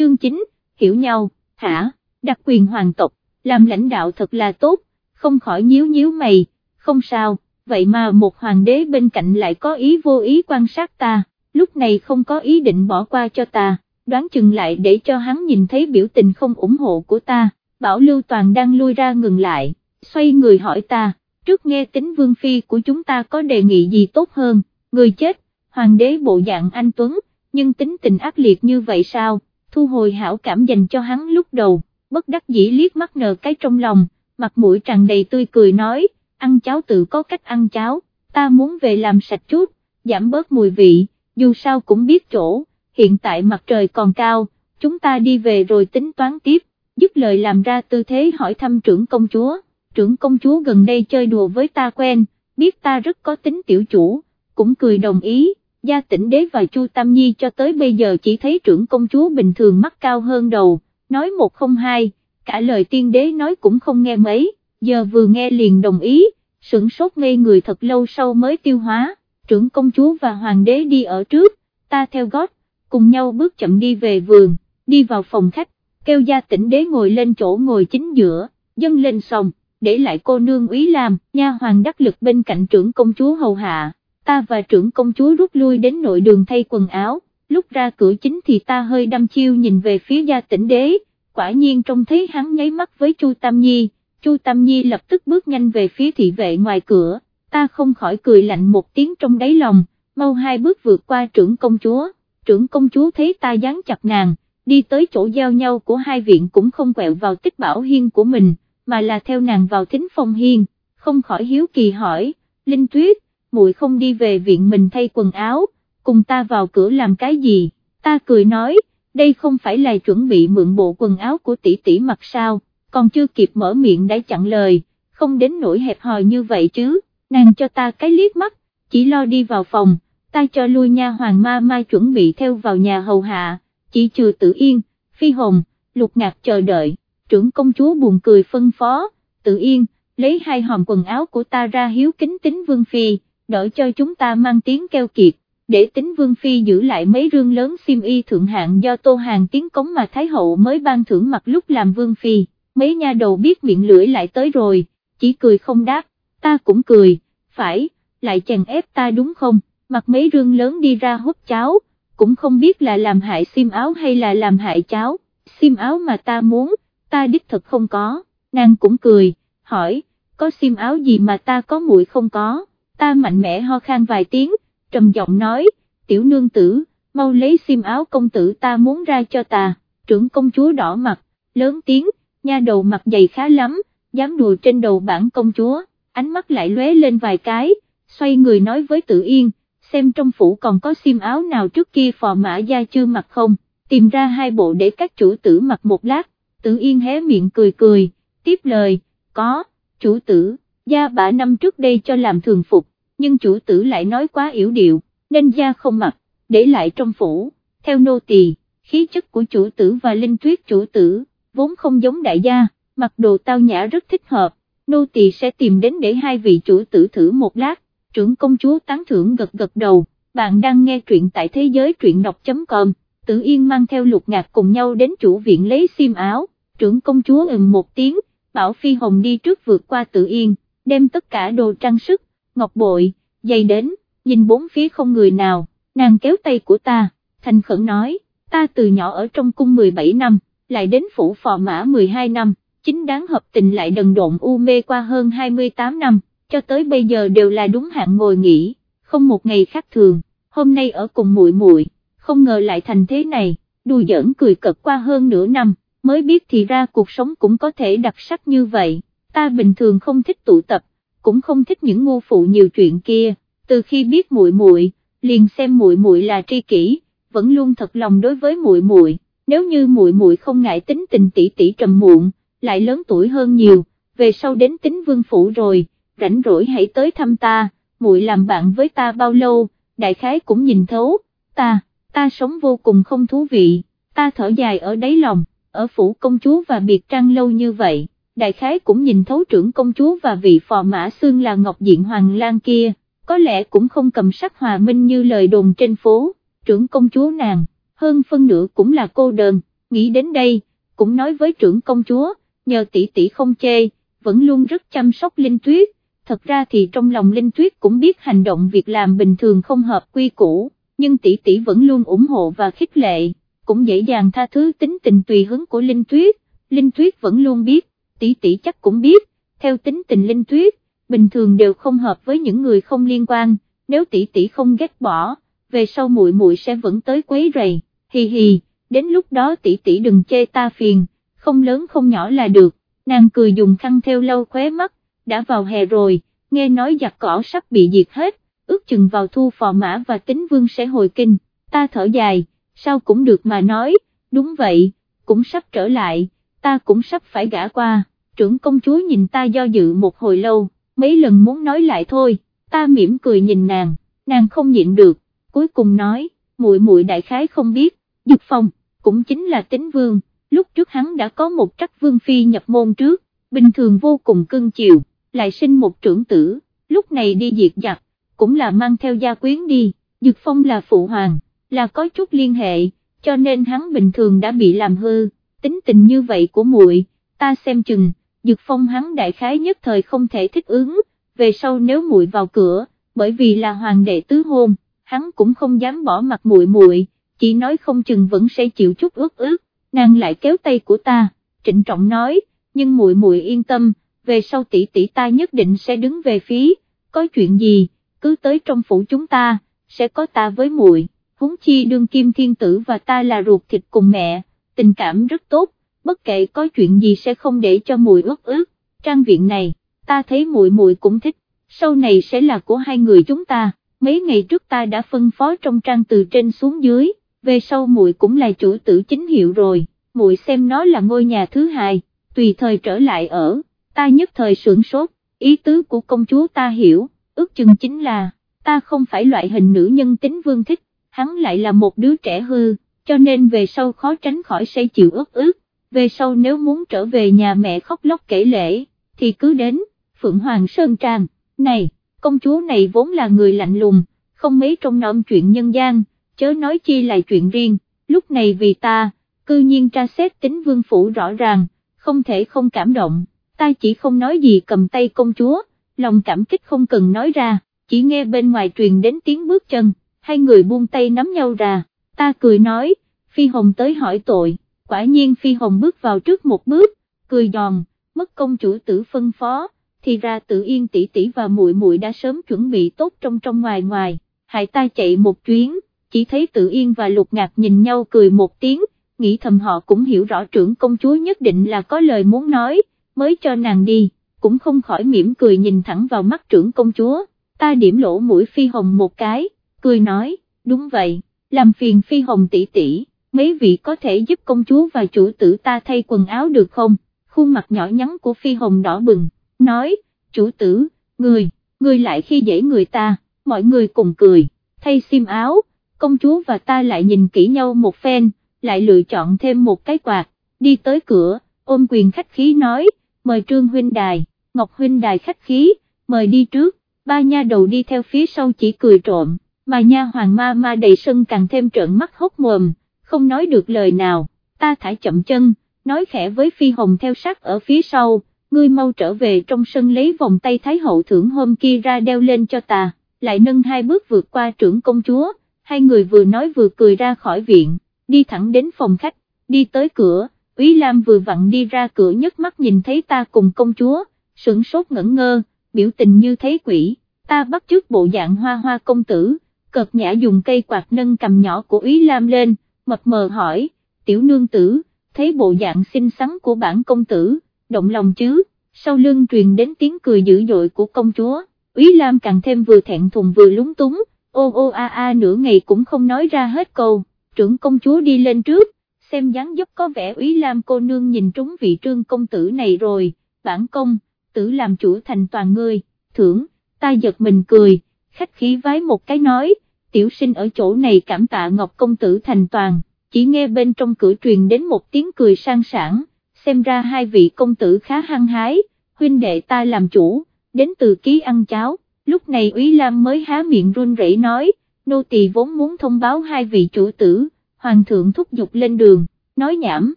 chương 9, hiểu nhau, hả, đặc quyền hoàng tộc, làm lãnh đạo thật là tốt, không khỏi nhíu nhíu mày, không sao, vậy mà một hoàng đế bên cạnh lại có ý vô ý quan sát ta, lúc này không có ý định bỏ qua cho ta, đoán chừng lại để cho hắn nhìn thấy biểu tình không ủng hộ của ta, bảo Lưu Toàn đang lui ra ngừng lại, xoay người hỏi ta, trước nghe tính vương phi của chúng ta có đề nghị gì tốt hơn, người chết, hoàng đế bộ dạng anh Tuấn, nhưng tính tình ác liệt như vậy sao, thu hồi hảo cảm dành cho hắn lúc đầu, bất đắc dĩ liếc mắt nở cái trong lòng, mặt mũi tràn đầy tươi cười nói, ăn cháo tự có cách ăn cháo, ta muốn về làm sạch chút, giảm bớt mùi vị, dù sao cũng biết chỗ, hiện tại mặt trời còn cao, chúng ta đi về rồi tính toán tiếp, dứt lời làm ra tư thế hỏi thăm trưởng công chúa, trưởng công chúa gần đây chơi đùa với ta quen, biết ta rất có tính tiểu chủ, cũng cười đồng ý, gia tỉnh đế và Chu Tam Nhi cho tới bây giờ chỉ thấy trưởng công chúa bình thường mắt cao hơn đầu, nói một không hai, cả lời tiên đế nói cũng không nghe mấy, giờ vừa nghe liền đồng ý, sửng sốt ngây người thật lâu sau mới tiêu hóa, trưởng công chúa và hoàng đế đi ở trước, ta theo gót, cùng nhau bước chậm đi về vườn, đi vào phòng khách, kêu gia tỉnh đế ngồi lên chỗ ngồi chính giữa, dâng lên sòng để lại cô nương úy làm, nha hoàng đắc lực bên cạnh trưởng công chúa hầu hạ, ta và trưởng công chúa rút lui đến nội đường thay quần áo, lúc ra cửa chính thì ta hơi đăm chiêu nhìn về phía gia tỉnh đế, quả nhiên trông thấy hắn nháy mắt với Chu Tam Nhi, Chu Tam Nhi lập tức bước nhanh về phía thị vệ ngoài cửa, ta không khỏi cười lạnh một tiếng trong đáy lòng, mau hai bước vượt qua trưởng công chúa, trưởng công chúa thấy ta dán chặt nàng, đi tới chỗ giao nhau của hai viện cũng không quẹo vào tích bảo hiên của mình, mà là theo nàng vào thính phong hiên, không khỏi hiếu kỳ hỏi, Linh Tuyết, muội không đi về viện mình thay quần áo, cùng ta vào cửa làm cái gì, ta cười nói, đây không phải là chuẩn bị mượn bộ quần áo của tỷ tỷ mặc sao, còn chưa kịp mở miệng đã chặn lời, không đến nỗi hẹp hòi như vậy chứ, nàng cho ta cái liếc mắt, chỉ lo đi vào phòng, ta cho lui nha hoàng ma mai chuẩn bị theo vào nhà hầu hạ, chỉ trừ tự yên, phi hồn, lục ngạc chờ đợi, trưởng công chúa buồn cười phân phó, tự yên, lấy hai hòm quần áo của ta ra hiếu kính tính vương phi, đỡ cho chúng ta mang tiếng keo kiệt, để tính vương phi giữ lại mấy rương lớn xiêm y thượng hạng do tô hàng tiến cống mà Thái hậu mới ban thưởng mặt lúc làm vương phi, mấy nha đầu biết miệng lưỡi lại tới rồi, chỉ cười không đáp, ta cũng cười, phải, lại chèn ép ta đúng không, mặc mấy rương lớn đi ra hút cháo, cũng không biết là làm hại xiêm áo hay là làm hại cháo, xiêm áo mà ta muốn, ta đích thật không có, nàng cũng cười, hỏi, có xiêm áo gì mà ta có muội không có, ta mạnh mẽ ho khan vài tiếng, trầm giọng nói, tiểu nương tử, mau lấy xiêm áo công tử ta muốn ra cho ta, trưởng công chúa đỏ mặt, lớn tiếng, nha đầu mặt dày khá lắm, dám đùa trên đầu bản công chúa, ánh mắt lại lóe lên vài cái, xoay người nói với tự yên, xem trong phủ còn có xiêm áo nào trước kia phò mã gia chưa mặc không, tìm ra hai bộ để các chủ tử mặc một lát, tự yên hé miệng cười cười, tiếp lời, có, chủ tử, gia bả năm trước đây cho làm thường phục, nhưng chủ tử lại nói quá yểu điệu, nên gia không mặc, để lại trong phủ, theo nô tỳ, khí chất của chủ tử và linh tuyết chủ tử, vốn không giống đại gia, mặc đồ tao nhã rất thích hợp, nô tỳ sẽ tìm đến để hai vị chủ tử thử một lát, trưởng công chúa tán thưởng gật gật đầu, bạn đang nghe truyện tại thế giới truyện đọc.com, tử yên mang theo lục ngạc cùng nhau đến chủ viện lấy xiêm áo, trưởng công chúa ừm một tiếng, bảo phi hồng đi trước vượt qua tử yên, đem tất cả đồ trang sức, ngọc bội, giày đến, nhìn bốn phía không người nào, nàng kéo tay của ta, thành khẩn nói, ta từ nhỏ ở trong cung 17 năm, lại đến phủ phò mã 12 năm, chính đáng hợp tình lại đần độn u mê qua hơn 28 năm, cho tới bây giờ đều là đúng hạn ngồi nghỉ, không một ngày khác thường, hôm nay ở cùng muội muội, không ngờ lại thành thế này, đùa giỡn cười cợt qua hơn nửa năm, mới biết thì ra cuộc sống cũng có thể đặc sắc như vậy, ta bình thường không thích tụ tập, cũng không thích những ngu phụ nhiều chuyện kia, từ khi biết muội muội, liền xem muội muội là tri kỷ, vẫn luôn thật lòng đối với muội muội, nếu như muội muội không ngại tính tình tỷ tỷ trầm muộn, lại lớn tuổi hơn nhiều, về sau đến tính vương phủ rồi, rảnh rỗi hãy tới thăm ta, muội làm bạn với ta bao lâu, đại khái cũng nhìn thấu, ta, ta sống vô cùng không thú vị, ta thở dài ở đáy lòng, ở phủ công chúa và biệt trang lâu như vậy, đại khái cũng nhìn thấu trưởng công chúa và vị phò mã xương là Ngọc Diện Hoàng Lan kia, có lẽ cũng không cầm sắc hòa minh như lời đồn trên phố, trưởng công chúa nàng, hơn phân nửa cũng là cô đơn, nghĩ đến đây, cũng nói với trưởng công chúa, nhờ tỷ tỷ không chê, vẫn luôn rất chăm sóc Linh Tuyết, thật ra thì trong lòng Linh Tuyết cũng biết hành động việc làm bình thường không hợp quy củ, nhưng tỷ tỷ vẫn luôn ủng hộ và khích lệ, cũng dễ dàng tha thứ tính tình tùy hứng của Linh Tuyết, Linh Tuyết vẫn luôn biết, tỷ tỷ chắc cũng biết, theo tính tình Linh Tuyết, bình thường đều không hợp với những người không liên quan, nếu tỷ tỷ không ghét bỏ, về sau muội muội sẽ vẫn tới quấy rầy, hì hì, đến lúc đó tỷ tỷ đừng chê ta phiền, không lớn không nhỏ là được, nàng cười dùng khăn theo lâu khóe mắt, đã vào hè rồi, nghe nói giặc cỏ sắp bị diệt hết, ước chừng vào thu phò mã và tính vương sẽ hồi kinh, ta thở dài, sao cũng được mà nói, đúng vậy, cũng sắp trở lại, ta cũng sắp phải gã qua, trưởng công chúa nhìn ta do dự một hồi lâu, mấy lần muốn nói lại thôi, ta mỉm cười nhìn nàng, nàng không nhịn được, cuối cùng nói, muội muội đại khái không biết, Dực Phong, cũng chính là tính vương, lúc trước hắn đã có một trắc vương phi nhập môn trước, bình thường vô cùng cưng chiều, lại sinh một trưởng tử, lúc này đi diệt giặc, cũng là mang theo gia quyến đi, Dực Phong là phụ hoàng, là có chút liên hệ, cho nên hắn bình thường đã bị làm hư, tính tình như vậy của muội, ta xem chừng, Dược Phong hắn đại khái nhất thời không thể thích ứng, về sau nếu muội vào cửa, bởi vì là hoàng đệ tứ hôn, hắn cũng không dám bỏ mặt muội muội, chỉ nói không chừng vẫn sẽ chịu chút ướt ướt nàng lại kéo tay của ta, trịnh trọng nói, nhưng muội muội yên tâm, về sau tỷ tỷ ta nhất định sẽ đứng về phía, có chuyện gì, cứ tới trong phủ chúng ta, sẽ có ta với muội, huống chi đương kim thiên tử và ta là ruột thịt cùng mẹ, tình cảm rất tốt, bất kể có chuyện gì sẽ không để cho muội ướt ướt. trang viện này, ta thấy muội muội cũng thích, sau này sẽ là của hai người chúng ta, mấy ngày trước ta đã phân phó trong trang từ trên xuống dưới, về sau muội cũng là chủ tử chính hiệu rồi, muội xem nó là ngôi nhà thứ hai, tùy thời trở lại ở, ta nhất thời sưởng sốt, ý tứ của công chúa ta hiểu, ước chừng chính là, ta không phải loại hình nữ nhân tính vương thích, hắn lại là một đứa trẻ hư, cho nên về sau khó tránh khỏi say chịu ướt ướt về sau nếu muốn trở về nhà mẹ khóc lóc kể lễ, thì cứ đến, Phượng Hoàng Sơn Trang, này, công chúa này vốn là người lạnh lùng, không mấy trong nộm chuyện nhân gian, chớ nói chi là chuyện riêng, lúc này vì ta, cư nhiên tra xét tính vương phủ rõ ràng, không thể không cảm động, ta chỉ không nói gì cầm tay công chúa, lòng cảm kích không cần nói ra, chỉ nghe bên ngoài truyền đến tiếng bước chân, hai người buông tay nắm nhau ra, ta cười nói, Phi Hồng tới hỏi tội, quả nhiên Phi Hồng bước vào trước một bước, cười giòn, mất công chủ tử phân phó, thì ra tự yên tỷ tỷ và muội muội đã sớm chuẩn bị tốt trong trong ngoài ngoài, hại ta chạy một chuyến, chỉ thấy tự yên và lục ngạc nhìn nhau cười một tiếng, nghĩ thầm họ cũng hiểu rõ trưởng công chúa nhất định là có lời muốn nói, mới cho nàng đi, cũng không khỏi mỉm cười nhìn thẳng vào mắt trưởng công chúa, ta điểm lỗ mũi phi hồng một cái, cười nói, đúng vậy, làm phiền phi hồng tỷ tỷ, mấy vị có thể giúp công chúa và chủ tử ta thay quần áo được không, khuôn mặt nhỏ nhắn của phi hồng đỏ bừng, nói, chủ tử, người, người lại khi dễ người ta, mọi người cùng cười, thay xiêm áo, công chúa và ta lại nhìn kỹ nhau một phen, lại lựa chọn thêm một cái quạt, đi tới cửa, ôm quyền khách khí nói, mời Trương Huynh Đài, Ngọc Huynh Đài khách khí, mời đi trước, ba nha đầu đi theo phía sau chỉ cười trộm, mà nha hoàng ma ma đầy sân càng thêm trợn mắt hốc mồm, không nói được lời nào, ta thải chậm chân, nói khẽ với Phi Hồng theo sát ở phía sau, ngươi mau trở về trong sân lấy vòng tay Thái hậu thưởng hôm kia ra đeo lên cho ta, lại nâng hai bước vượt qua trưởng công chúa, hai người vừa nói vừa cười ra khỏi viện, đi thẳng đến phòng khách, đi tới cửa, Úy Lam vừa vặn đi ra cửa nhấc mắt nhìn thấy ta cùng công chúa, sửng sốt ngẩn ngơ, biểu tình như thấy quỷ, ta bắt trước bộ dạng hoa hoa công tử, cợt nhã dùng cây quạt nâng cầm nhỏ của Úy Lam lên, mập mờ hỏi, tiểu nương tử, thấy bộ dạng xinh xắn của bản công tử, động lòng chứ, sau lưng truyền đến tiếng cười dữ dội của công chúa, Úy Lam càng thêm vừa thẹn thùng vừa lúng túng, ô ô a a nửa ngày cũng không nói ra hết câu, trưởng công chúa đi lên trước, xem dáng dấp có vẻ Úy Lam cô nương nhìn trúng vị trương công tử này rồi, bản công, tử làm chủ thành toàn ngươi, thưởng, ta giật mình cười, khách khí vái một cái nói, tiểu sinh ở chỗ này cảm tạ ngọc công tử thành toàn, chỉ nghe bên trong cửa truyền đến một tiếng cười sang sảng xem ra hai vị công tử khá hăng hái, huynh đệ ta làm chủ, đến từ ký ăn cháo, lúc này Úy Lam mới há miệng run rẩy nói, nô tỳ vốn muốn thông báo hai vị chủ tử, hoàng thượng thúc giục lên đường, nói nhảm,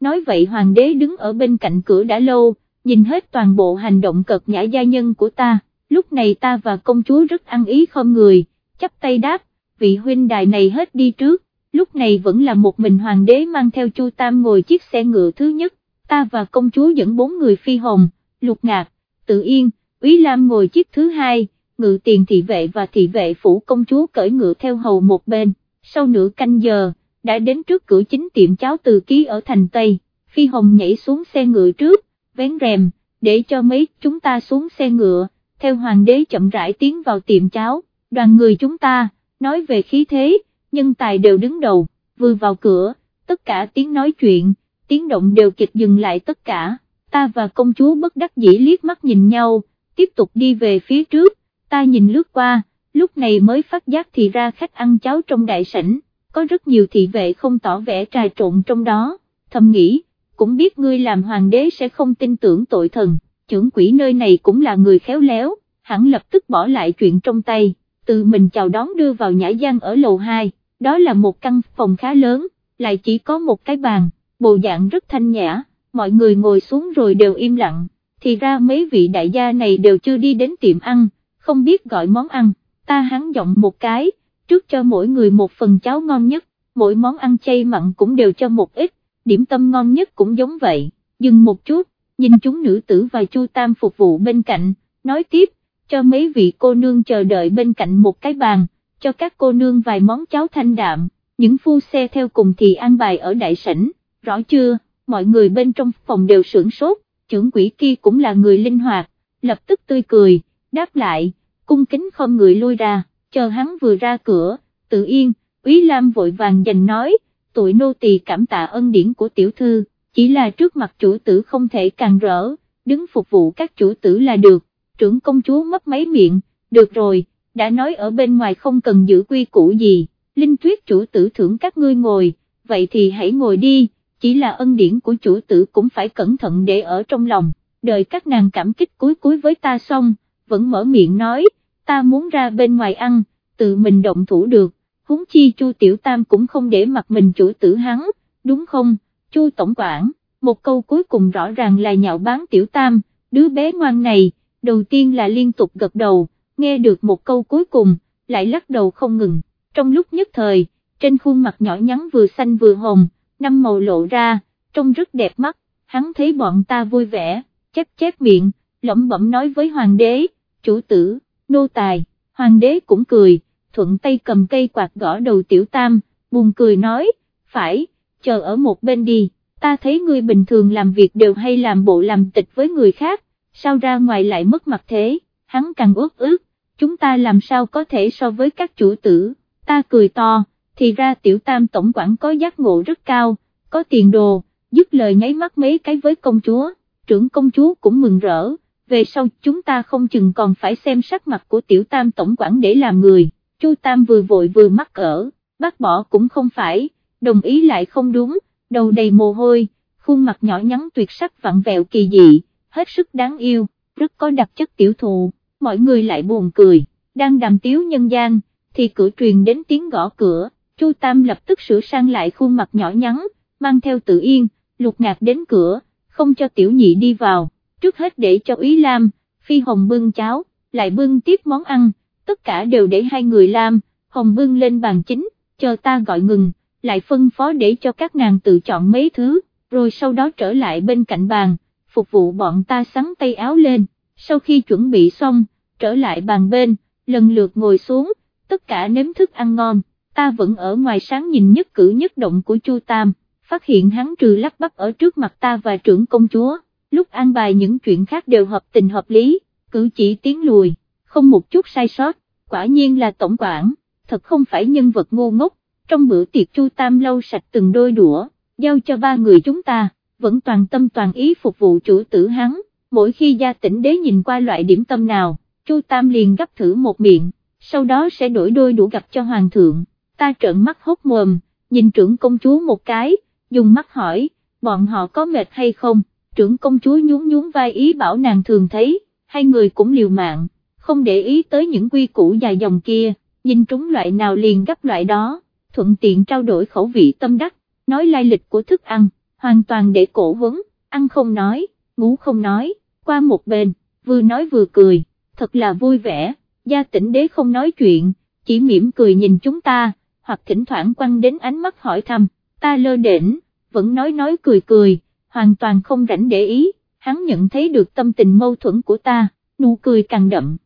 nói vậy hoàng đế đứng ở bên cạnh cửa đã lâu, nhìn hết toàn bộ hành động cợt nhã gia nhân của ta, lúc này ta và công chúa rất ăn ý không người, chắp tay đáp, vị huynh đài này hết đi trước, lúc này vẫn là một mình hoàng đế mang theo Chu Tam ngồi chiếc xe ngựa thứ nhất, ta và công chúa dẫn bốn người phi hồng, lục ngạc, tự yên, Úy Lam ngồi chiếc thứ hai, ngự tiền thị vệ và thị vệ phủ công chúa cởi ngựa theo hầu một bên, sau nửa canh giờ, đã đến trước cửa chính tiệm cháo từ ký ở thành Tây, Phi Hồng nhảy xuống xe ngựa trước, vén rèm, để cho mấy chúng ta xuống xe ngựa, theo hoàng đế chậm rãi tiến vào tiệm cháo, đoàn người chúng ta, nói về khí thế, nhân tài đều đứng đầu, vừa vào cửa, tất cả tiếng nói chuyện, tiếng động đều kịch dừng lại tất cả, ta và công chúa bất đắc dĩ liếc mắt nhìn nhau, tiếp tục đi về phía trước, ta nhìn lướt qua, lúc này mới phát giác thì ra khách ăn cháo trong đại sảnh, có rất nhiều thị vệ không tỏ vẻ trà trộn trong đó, thầm nghĩ, cũng biết ngươi làm hoàng đế sẽ không tin tưởng tội thần, trưởng quỷ nơi này cũng là người khéo léo, hẳn lập tức bỏ lại chuyện trong tay, tự mình chào đón đưa vào nhã gian ở lầu 2, đó là một căn phòng khá lớn, lại chỉ có một cái bàn, bộ dạng rất thanh nhã, mọi người ngồi xuống rồi đều im lặng, thì ra mấy vị đại gia này đều chưa đi đến tiệm ăn, không biết gọi món ăn, ta hắn giọng một cái, trước cho mỗi người một phần cháo ngon nhất, mỗi món ăn chay mặn cũng đều cho một ít, điểm tâm ngon nhất cũng giống vậy, dừng một chút, nhìn chúng nữ tử và Chu Tam phục vụ bên cạnh, nói tiếp, cho mấy vị cô nương chờ đợi bên cạnh một cái bàn, cho các cô nương vài món cháo thanh đạm, những phu xe theo cùng thì an bài ở đại sảnh, rõ chưa, mọi người bên trong phòng đều sưởng sốt, trưởng quỷ kia cũng là người linh hoạt, lập tức tươi cười, đáp lại, cung kính không người lui ra, chờ hắn vừa ra cửa, tự yên, Úy Lam vội vàng dành nói, tụi nô tỳ cảm tạ ân điển của tiểu thư, chỉ là trước mặt chủ tử không thể càng rỡ, đứng phục vụ các chủ tử là được, trưởng công chúa mất mấy miệng, được rồi, đã nói ở bên ngoài không cần giữ quy củ gì, linh tuyết chủ tử thưởng các ngươi ngồi, vậy thì hãy ngồi đi, chỉ là ân điển của chủ tử cũng phải cẩn thận để ở trong lòng, đợi các nàng cảm kích cuối cuối với ta xong, vẫn mở miệng nói, ta muốn ra bên ngoài ăn, tự mình động thủ được, huống chi Chu Tiểu Tam cũng không để mặt mình chủ tử hắn, đúng không, Chu Tổng quản, một câu cuối cùng rõ ràng là nhạo bán Tiểu Tam, đứa bé ngoan này, đầu tiên là liên tục gật đầu, nghe được một câu cuối cùng, lại lắc đầu không ngừng, trong lúc nhất thời, trên khuôn mặt nhỏ nhắn vừa xanh vừa hồng, năm màu lộ ra, trông rất đẹp mắt, hắn thấy bọn ta vui vẻ, chép chép miệng, lẩm bẩm nói với hoàng đế, chủ tử, nô tài, hoàng đế cũng cười, thuận tay cầm cây quạt gõ đầu tiểu tam, buồn cười nói, phải, chờ ở một bên đi, ta thấy ngươi bình thường làm việc đều hay làm bộ làm tịch với người khác, sao ra ngoài lại mất mặt thế, hắn càng ước ước, chúng ta làm sao có thể so với các chủ tử, ta cười to, thì ra tiểu tam tổng quản có giác ngộ rất cao, có tiền đồ, dứt lời nháy mắt mấy cái với công chúa, trưởng công chúa cũng mừng rỡ, về sau chúng ta không chừng còn phải xem sắc mặt của tiểu tam tổng quản để làm người, chu tam vừa vội vừa mắc ở, bác bỏ cũng không phải, đồng ý lại không đúng, đầu đầy mồ hôi, khuôn mặt nhỏ nhắn tuyệt sắc vặn vẹo kỳ dị, hết sức đáng yêu, rất có đặc chất tiểu thụ, mọi người lại buồn cười, đang đàm tiếu nhân gian, thì cửa truyền đến tiếng gõ cửa, Chu Tam lập tức sửa sang lại khuôn mặt nhỏ nhắn, mang theo tự yên, lục ngạc đến cửa, không cho tiểu nhị đi vào, trước hết để cho Ý Lam, Phi Hồng bưng cháo, lại bưng tiếp món ăn, tất cả đều để hai người làm, Hồng bưng lên bàn chính, chờ ta gọi ngừng, lại phân phó để cho các nàng tự chọn mấy thứ, rồi sau đó trở lại bên cạnh bàn, phục vụ bọn ta sắn tay áo lên, sau khi chuẩn bị xong, trở lại bàn bên, lần lượt ngồi xuống, tất cả nếm thức ăn ngon, ta vẫn ở ngoài sáng nhìn nhất cử nhất động của Chu Tam, phát hiện hắn trừ lắc bắp ở trước mặt ta và trưởng công chúa, lúc an bài những chuyện khác đều hợp tình hợp lý, cử chỉ tiến lùi, không một chút sai sót, quả nhiên là tổng quản, thật không phải nhân vật ngu ngốc, trong bữa tiệc Chu Tam lâu sạch từng đôi đũa, giao cho ba người chúng ta, vẫn toàn tâm toàn ý phục vụ chủ tử hắn, mỗi khi gia tỉnh đế nhìn qua loại điểm tâm nào, Chu Tam liền gấp thử một miệng, sau đó sẽ đổi đôi đủ gặp cho hoàng thượng, ta trợn mắt hốt mồm, nhìn trưởng công chúa một cái, dùng mắt hỏi, bọn họ có mệt hay không, trưởng công chúa nhún nhún vai ý bảo nàng thường thấy, hai người cũng liều mạng, không để ý tới những quy củ dài dòng kia, nhìn trúng loại nào liền gấp loại đó, thuận tiện trao đổi khẩu vị tâm đắc, nói lai lịch của thức ăn, hoàn toàn để cổ vấn, ăn không nói, ngủ không nói, qua một bên, vừa nói vừa cười, thật là vui vẻ, gia tỉnh đế không nói chuyện, chỉ mỉm cười nhìn chúng ta, hoặc thỉnh thoảng quăng đến ánh mắt hỏi thăm, ta lơ đễnh, vẫn nói nói cười cười, hoàn toàn không rảnh để ý, hắn nhận thấy được tâm tình mâu thuẫn của ta, nụ cười càng đậm.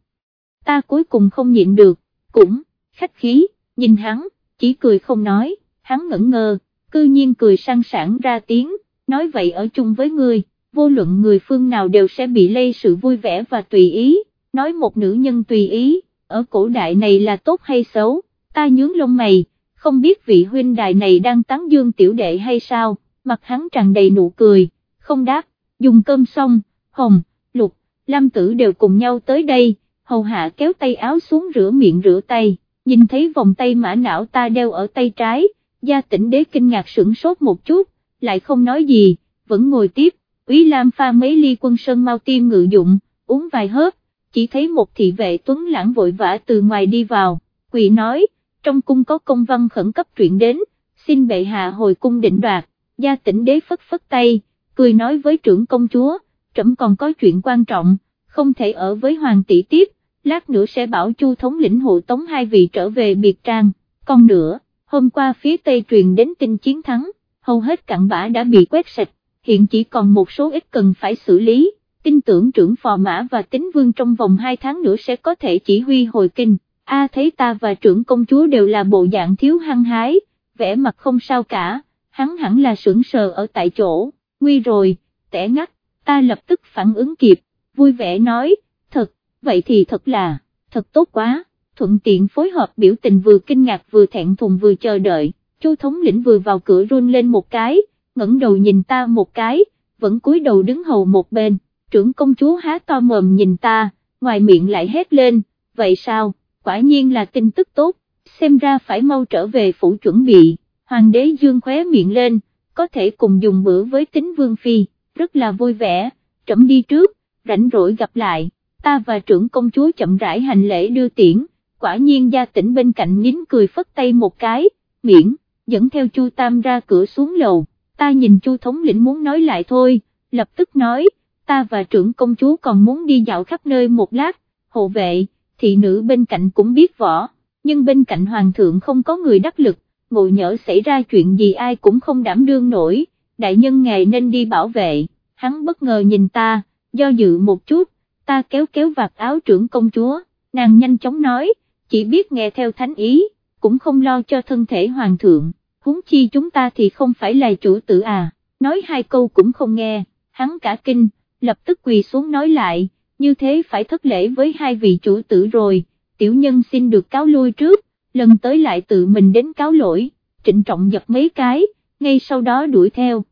Ta cuối cùng không nhịn được, cũng, khách khí, nhìn hắn, chỉ cười không nói, hắn ngẩn ngơ, cư nhiên cười sang sảng ra tiếng, nói vậy ở chung với người, vô luận người phương nào đều sẽ bị lây sự vui vẻ và tùy ý, nói một nữ nhân tùy ý, ở cổ đại này là tốt hay xấu, ta nhướng lông mày, không biết vị huynh đài này đang tán dương tiểu đệ hay sao, mặt hắn tràn đầy nụ cười, không đáp, dùng cơm xong, hồng, lục, lam tử đều cùng nhau tới đây, hầu hạ kéo tay áo xuống rửa miệng rửa tay, nhìn thấy vòng tay mã não ta đeo ở tay trái, gia tỉnh đế kinh ngạc sửng sốt một chút, lại không nói gì, vẫn ngồi tiếp, Úy Lam pha mấy ly quân sơn mau tiêm ngự dụng, uống vài hớp, chỉ thấy một thị vệ tuấn lãng vội vã từ ngoài đi vào, quỳ nói, trong cung có công văn khẩn cấp truyện đến, xin bệ hạ hồi cung định đoạt, gia tỉnh đế phất phất tay, cười nói với trưởng công chúa, trẫm còn có chuyện quan trọng, không thể ở với hoàng tỷ tiếp, lát nữa sẽ bảo chu thống lĩnh hộ tống hai vị trở về biệt trang, còn nữa, hôm qua phía tây truyền đến tin chiến thắng, hầu hết cặn bã đã bị quét sạch, hiện chỉ còn một số ít cần phải xử lý, tin tưởng trưởng phò mã và tính vương trong vòng 2 tháng nữa sẽ có thể chỉ huy hồi kinh, a thấy ta và trưởng công chúa đều là bộ dạng thiếu hăng hái, vẻ mặt không sao cả, hắn hẳn là sững sờ ở tại chỗ, nguy rồi, tẻ ngắt, ta lập tức phản ứng kịp, vui vẻ nói, thật, vậy thì thật là, thật tốt quá, thuận tiện phối hợp biểu tình vừa kinh ngạc vừa thẹn thùng vừa chờ đợi, chu thống lĩnh vừa vào cửa run lên một cái, ngẩng đầu nhìn ta một cái, vẫn cúi đầu đứng hầu một bên, trưởng công chúa há to mồm nhìn ta, ngoài miệng lại hét lên, vậy sao, quả nhiên là tin tức tốt, xem ra phải mau trở về phủ chuẩn bị, hoàng đế dương khóe miệng lên, có thể cùng dùng bữa với tính vương phi, rất là vui vẻ, trẫm đi trước, rảnh rỗi gặp lại, ta và trưởng công chúa chậm rãi hành lễ đưa tiễn, quả nhiên gia tỉnh bên cạnh nín cười phất tay một cái, miễn, dẫn theo chu tam ra cửa xuống lầu ta nhìn Chu thống lĩnh muốn nói lại thôi, lập tức nói, ta và trưởng công chúa còn muốn đi dạo khắp nơi một lát, hộ vệ, thị nữ bên cạnh cũng biết võ, nhưng bên cạnh hoàng thượng không có người đắc lực, ngộ nhỡ xảy ra chuyện gì ai cũng không đảm đương nổi, đại nhân ngài nên đi bảo vệ, hắn bất ngờ nhìn ta, do dự một chút, ta kéo kéo vạt áo trưởng công chúa, nàng nhanh chóng nói, chỉ biết nghe theo thánh ý, cũng không lo cho thân thể hoàng thượng. Huống chi chúng ta thì không phải là chủ tử à, nói hai câu cũng không nghe, hắn cả kinh, lập tức quỳ xuống nói lại, như thế phải thất lễ với hai vị chủ tử rồi, tiểu nhân xin được cáo lui trước, lần tới lại tự mình đến cáo lỗi, trịnh trọng giật mấy cái, ngay sau đó đuổi theo,